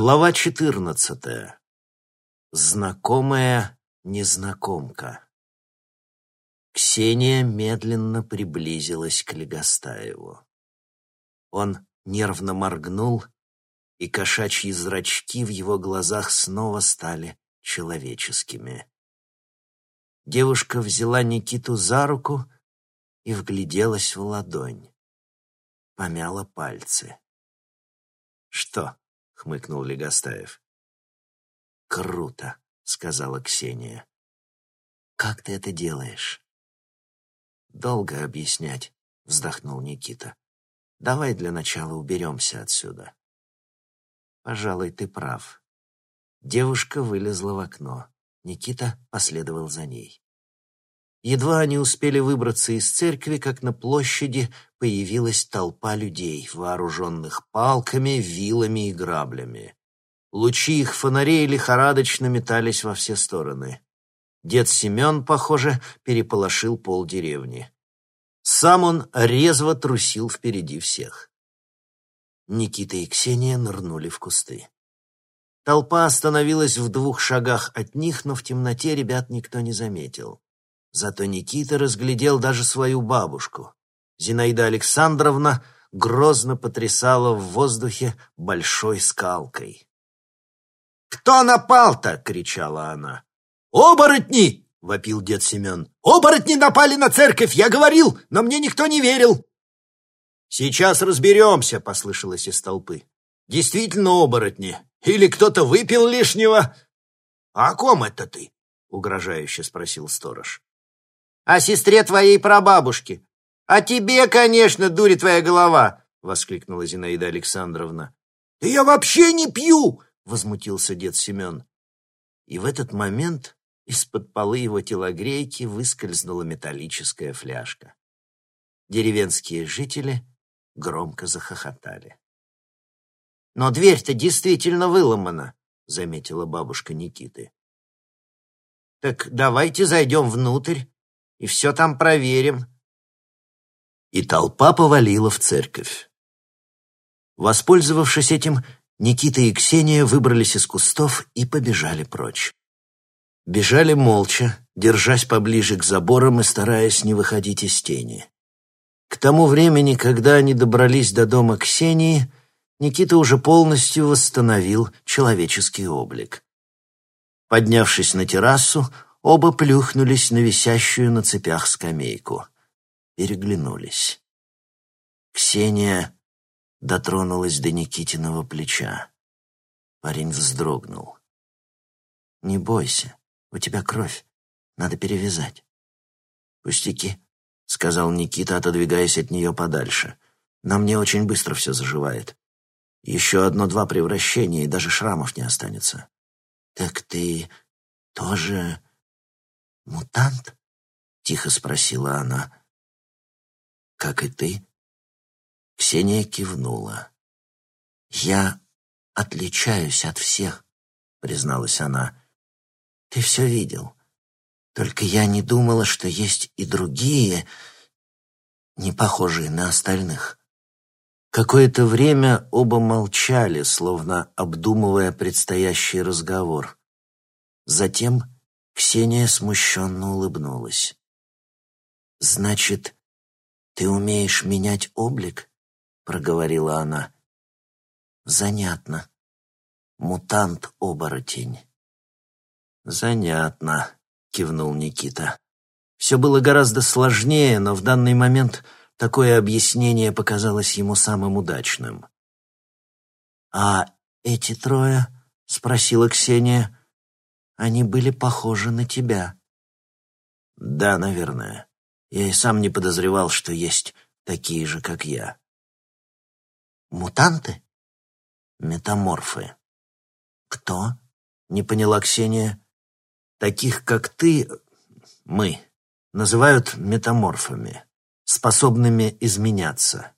Глава четырнадцатая. Знакомая незнакомка. Ксения медленно приблизилась к Легостаеву. Он нервно моргнул, и кошачьи зрачки в его глазах снова стали человеческими. Девушка взяла Никиту за руку и вгляделась в ладонь. Помяла пальцы. «Что?» — хмыкнул Легостаев. «Круто», — сказала Ксения. «Как ты это делаешь?» «Долго объяснять», — вздохнул Никита. «Давай для начала уберемся отсюда». «Пожалуй, ты прав». Девушка вылезла в окно. Никита последовал за ней. Едва они успели выбраться из церкви, как на площади появилась толпа людей, вооруженных палками, вилами и граблями. Лучи их фонарей лихорадочно метались во все стороны. Дед Семен, похоже, переполошил полдеревни. Сам он резво трусил впереди всех. Никита и Ксения нырнули в кусты. Толпа остановилась в двух шагах от них, но в темноте ребят никто не заметил. Зато Никита разглядел даже свою бабушку. Зинаида Александровна грозно потрясала в воздухе большой скалкой. «Кто напал-то?» — кричала она. «Оборотни!» — вопил дед Семен. «Оборотни напали на церковь! Я говорил, но мне никто не верил!» «Сейчас разберемся», — послышалось из толпы. «Действительно оборотни. Или кто-то выпил лишнего?» «А о ком это ты?» — угрожающе спросил сторож о сестре твоей прабабушки. А тебе, конечно, дури твоя голова!» — воскликнула Зинаида Александровна. «Да я вообще не пью!» — возмутился дед Семен. И в этот момент из-под полы его телогрейки выскользнула металлическая фляжка. Деревенские жители громко захохотали. «Но дверь-то действительно выломана», — заметила бабушка Никиты. «Так давайте зайдем внутрь и все там проверим». И толпа повалила в церковь. Воспользовавшись этим, Никита и Ксения выбрались из кустов и побежали прочь. Бежали молча, держась поближе к заборам и стараясь не выходить из тени. К тому времени, когда они добрались до дома Ксении, Никита уже полностью восстановил человеческий облик. Поднявшись на террасу, Оба плюхнулись на висящую на цепях скамейку. Переглянулись. Ксения дотронулась до Никитиного плеча. Парень вздрогнул. «Не бойся, у тебя кровь. Надо перевязать». «Пустяки», — сказал Никита, отодвигаясь от нее подальше. «На мне очень быстро все заживает. Еще одно-два превращения, и даже шрамов не останется». «Так ты тоже «Мутант?» — тихо спросила она. «Как и ты?» Ксения кивнула. «Я отличаюсь от всех», — призналась она. «Ты все видел. Только я не думала, что есть и другие, не похожие на остальных». Какое-то время оба молчали, словно обдумывая предстоящий разговор. Затем Ксения смущенно улыбнулась. «Значит, ты умеешь менять облик?» — проговорила она. «Занятно. Мутант-оборотень». «Занятно», — кивнул Никита. Все было гораздо сложнее, но в данный момент такое объяснение показалось ему самым удачным. «А эти трое?» — спросила Ксения. Они были похожи на тебя». «Да, наверное. Я и сам не подозревал, что есть такие же, как я». «Мутанты?» «Метаморфы». «Кто?» — не поняла Ксения. «Таких, как ты, мы, называют метаморфами, способными изменяться.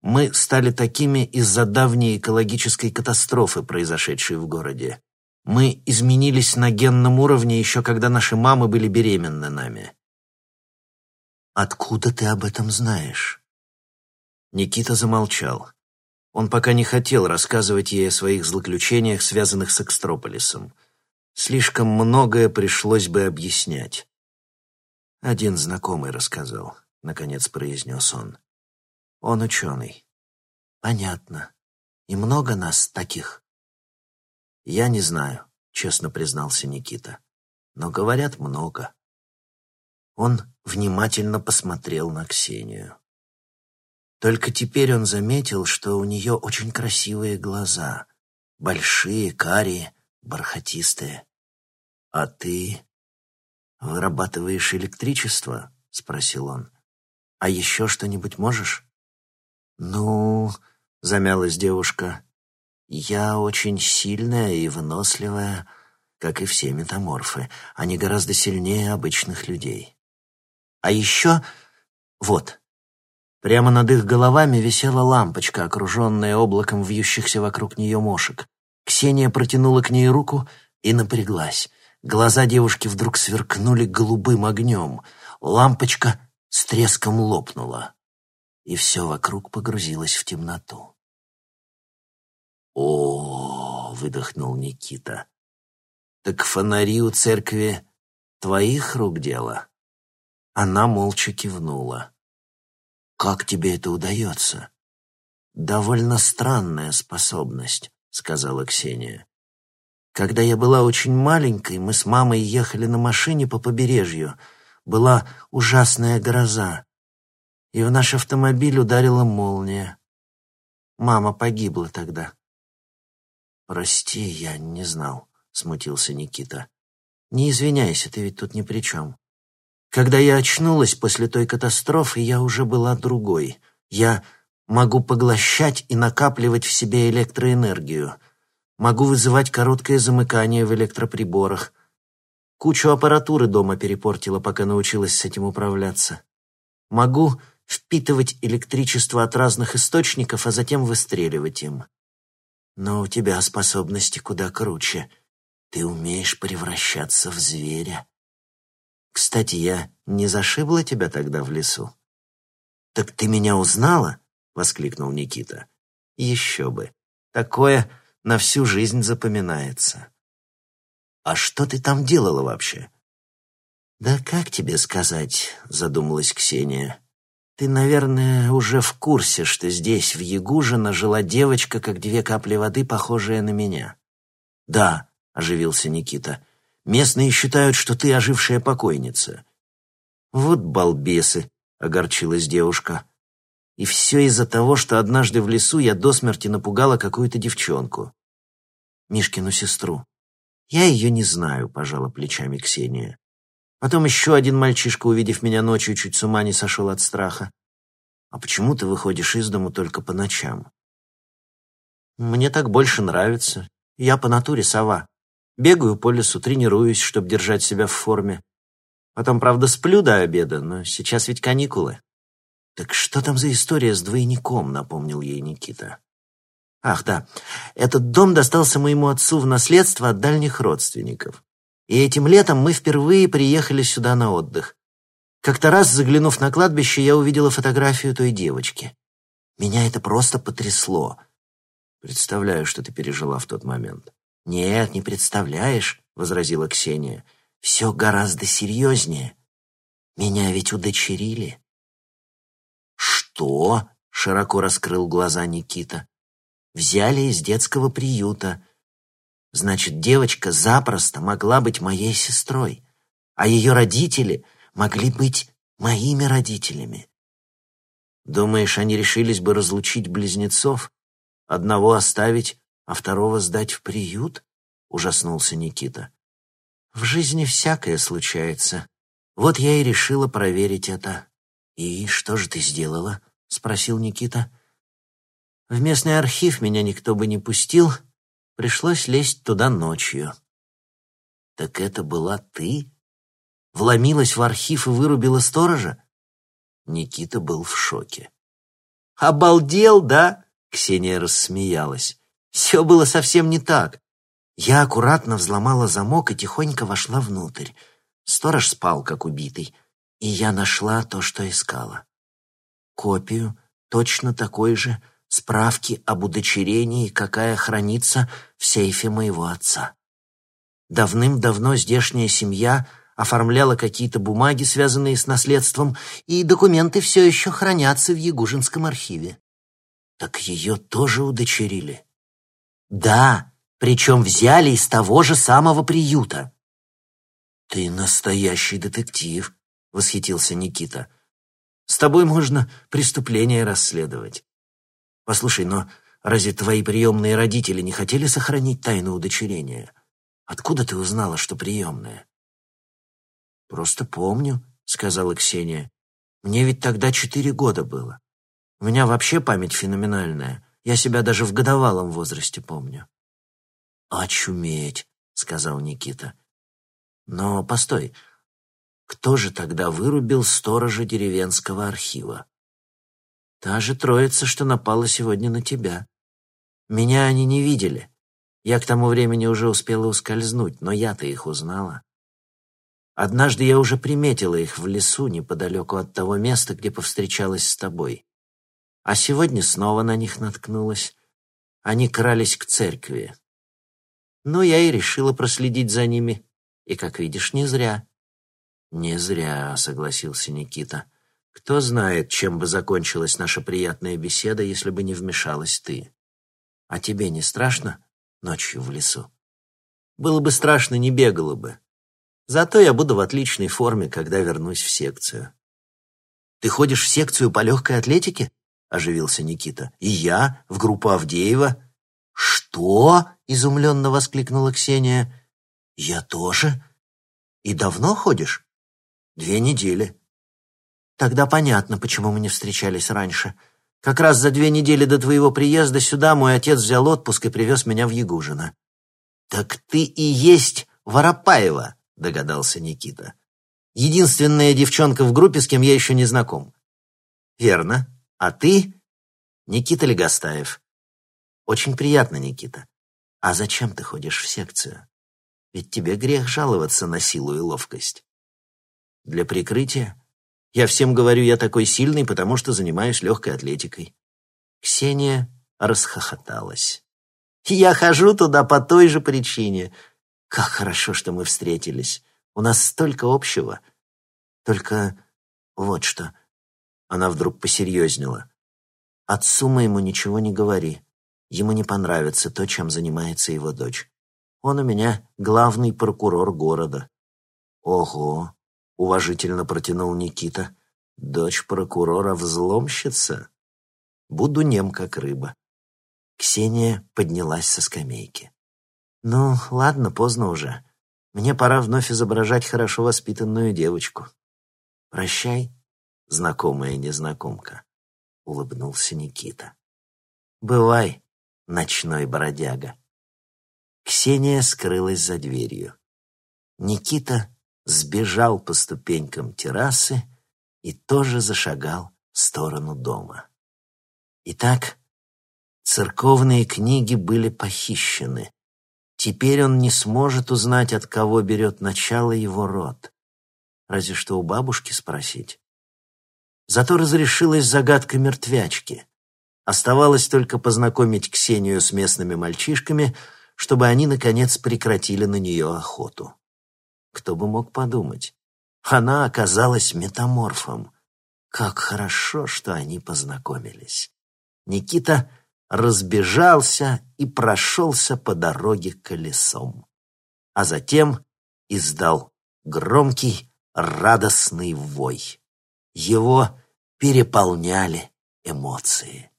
Мы стали такими из-за давней экологической катастрофы, произошедшей в городе. Мы изменились на генном уровне еще когда наши мамы были беременны нами. Откуда ты об этом знаешь? Никита замолчал. Он пока не хотел рассказывать ей о своих злоключениях, связанных с Экстрополисом. Слишком многое пришлось бы объяснять. «Один знакомый рассказал», — наконец произнес он. «Он ученый». «Понятно. И много нас таких?» «Я не знаю», — честно признался Никита. «Но говорят много». Он внимательно посмотрел на Ксению. Только теперь он заметил, что у нее очень красивые глаза, большие, карие, бархатистые. «А ты вырабатываешь электричество?» — спросил он. «А еще что-нибудь можешь?» «Ну...» — замялась девушка. «Я очень сильная и выносливая, как и все метаморфы. Они гораздо сильнее обычных людей. А еще... Вот...» Прямо над их головами висела лампочка, окруженная облаком вьющихся вокруг нее мошек. Ксения протянула к ней руку и напряглась. Глаза девушки вдруг сверкнули голубым огнем. Лампочка с треском лопнула, и все вокруг погрузилось в темноту. «О!» — выдохнул Никита. «Так фонари у церкви твоих рук дело?» Она молча кивнула. «Как тебе это удается?» «Довольно странная способность», — сказала Ксения. «Когда я была очень маленькой, мы с мамой ехали на машине по побережью. Была ужасная гроза, и в наш автомобиль ударила молния. Мама погибла тогда». «Прости, я не знал», — смутился Никита. «Не извиняйся, ты ведь тут ни при чем. Когда я очнулась после той катастрофы, я уже была другой. Я могу поглощать и накапливать в себе электроэнергию. Могу вызывать короткое замыкание в электроприборах. Кучу аппаратуры дома перепортила, пока научилась с этим управляться. Могу впитывать электричество от разных источников, а затем выстреливать им. Но у тебя способности куда круче. Ты умеешь превращаться в зверя. Кстати, я не зашибла тебя тогда в лесу?» «Так ты меня узнала?» — воскликнул Никита. «Еще бы. Такое на всю жизнь запоминается». «А что ты там делала вообще?» «Да как тебе сказать?» — задумалась Ксения. «Ты, наверное, уже в курсе, что здесь, в Ягужино, жила девочка, как две капли воды, похожая на меня». «Да», — оживился Никита, — Местные считают, что ты ожившая покойница». «Вот балбесы», — огорчилась девушка. «И все из-за того, что однажды в лесу я до смерти напугала какую-то девчонку. Мишкину сестру. Я ее не знаю», — пожала плечами Ксения. Потом еще один мальчишка, увидев меня ночью, чуть с ума не сошел от страха. «А почему ты выходишь из дому только по ночам?» «Мне так больше нравится. Я по натуре сова. Бегаю по лесу, тренируюсь, чтобы держать себя в форме. Потом, правда, сплю до обеда, но сейчас ведь каникулы. «Так что там за история с двойником?» — напомнил ей Никита. «Ах, да. Этот дом достался моему отцу в наследство от дальних родственников. И этим летом мы впервые приехали сюда на отдых. Как-то раз, заглянув на кладбище, я увидела фотографию той девочки. Меня это просто потрясло. Представляю, что ты пережила в тот момент. «Нет, не представляешь», — возразила Ксения. «Все гораздо серьезнее. Меня ведь удочерили». «Что?» — широко раскрыл глаза Никита. «Взяли из детского приюта. Значит, девочка запросто могла быть моей сестрой, а ее родители могли быть моими родителями». «Думаешь, они решились бы разлучить близнецов? Одного оставить, а второго сдать в приют?» — ужаснулся Никита. «В жизни всякое случается. Вот я и решила проверить это». «И что же ты сделала?» — спросил Никита. «В местный архив меня никто бы не пустил. Пришлось лезть туда ночью». «Так это была ты? Вломилась в архив и вырубила сторожа?» Никита был в шоке. «Обалдел, да?» — Ксения рассмеялась. Все было совсем не так. Я аккуратно взломала замок и тихонько вошла внутрь. Сторож спал, как убитый, и я нашла то, что искала. Копию, точно такой же, справки об удочерении, какая хранится в сейфе моего отца. Давным-давно здешняя семья оформляла какие-то бумаги, связанные с наследством, и документы все еще хранятся в Ягужинском архиве. Так ее тоже удочерили? Да, причем взяли из того же самого приюта. «Ты настоящий детектив», — восхитился Никита. «С тобой можно преступление расследовать. Послушай, но разве твои приемные родители не хотели сохранить тайну удочерения? Откуда ты узнала, что приемная?» «Просто помню», — сказала Ксения. «Мне ведь тогда четыре года было. У меня вообще память феноменальная. Я себя даже в годовалом возрасте помню». «Очуметь», — сказал Никита. «Но постой, кто же тогда вырубил сторожа деревенского архива?» «Та же троица, что напала сегодня на тебя. Меня они не видели. Я к тому времени уже успела ускользнуть, но я-то их узнала. Однажды я уже приметила их в лесу неподалеку от того места, где повстречалась с тобой. А сегодня снова на них наткнулась. Они крались к церкви. Ну, я и решила проследить за ними. И, как видишь, не зря. «Не зря», — согласился Никита. «Кто знает, чем бы закончилась наша приятная беседа, если бы не вмешалась ты. А тебе не страшно ночью в лесу? Было бы страшно, не бегала бы. Зато я буду в отличной форме, когда вернусь в секцию». «Ты ходишь в секцию по легкой атлетике?» — оживился Никита. «И я в группу Авдеева». «Что?» — изумленно воскликнула Ксения. «Я тоже. И давно ходишь?» «Две недели». «Тогда понятно, почему мы не встречались раньше. Как раз за две недели до твоего приезда сюда мой отец взял отпуск и привез меня в Ягужино». «Так ты и есть Воропаева», — догадался Никита. «Единственная девчонка в группе, с кем я еще не знаком». «Верно. А ты?» «Никита Легостаев». «Очень приятно, Никита. А зачем ты ходишь в секцию? Ведь тебе грех жаловаться на силу и ловкость. Для прикрытия? Я всем говорю, я такой сильный, потому что занимаюсь легкой атлетикой. Ксения расхохоталась. Я хожу туда по той же причине. Как хорошо, что мы встретились. У нас столько общего. Только вот что. Она вдруг посерьезнела. Отцу моему ничего не говори. Ему не понравится то, чем занимается его дочь. Он у меня главный прокурор города. Ого, уважительно протянул Никита. Дочь прокурора взломщица? Буду нем, как рыба. Ксения поднялась со скамейки. «Ну, ладно, поздно уже. Мне пора вновь изображать хорошо воспитанную девочку. Прощай, знакомая незнакомка», — улыбнулся Никита. «Бывай, ночной бродяга. Ксения скрылась за дверью. Никита сбежал по ступенькам террасы и тоже зашагал в сторону дома. Итак, церковные книги были похищены. Теперь он не сможет узнать, от кого берет начало его род. Разве что у бабушки спросить. Зато разрешилась загадка мертвячки. Оставалось только познакомить Ксению с местными мальчишками, чтобы они, наконец, прекратили на нее охоту. Кто бы мог подумать? Она оказалась метаморфом. Как хорошо, что они познакомились. Никита разбежался и прошелся по дороге колесом, а затем издал громкий, радостный вой. Его переполняли эмоции.